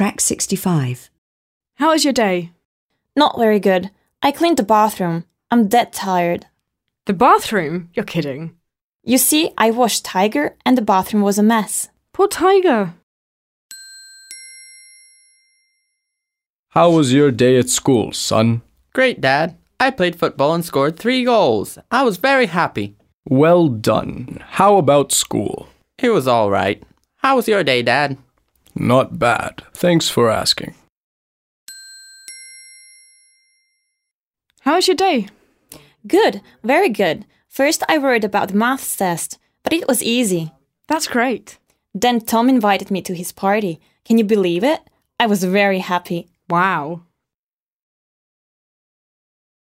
Track 65. How was your day? Not very good. I cleaned the bathroom. I'm dead tired. The bathroom? You're kidding. You see, I washed Tiger and the bathroom was a mess. Poor Tiger. How was your day at school, son? Great, Dad. I played football and scored three goals. I was very happy. Well done. How about school? It was all right. How was your day, Dad? Not bad. Thanks for asking. How was your day? Good, very good. First, I worried about the maths test, but it was easy. That's great. Then Tom invited me to his party. Can you believe it? I was very happy. Wow.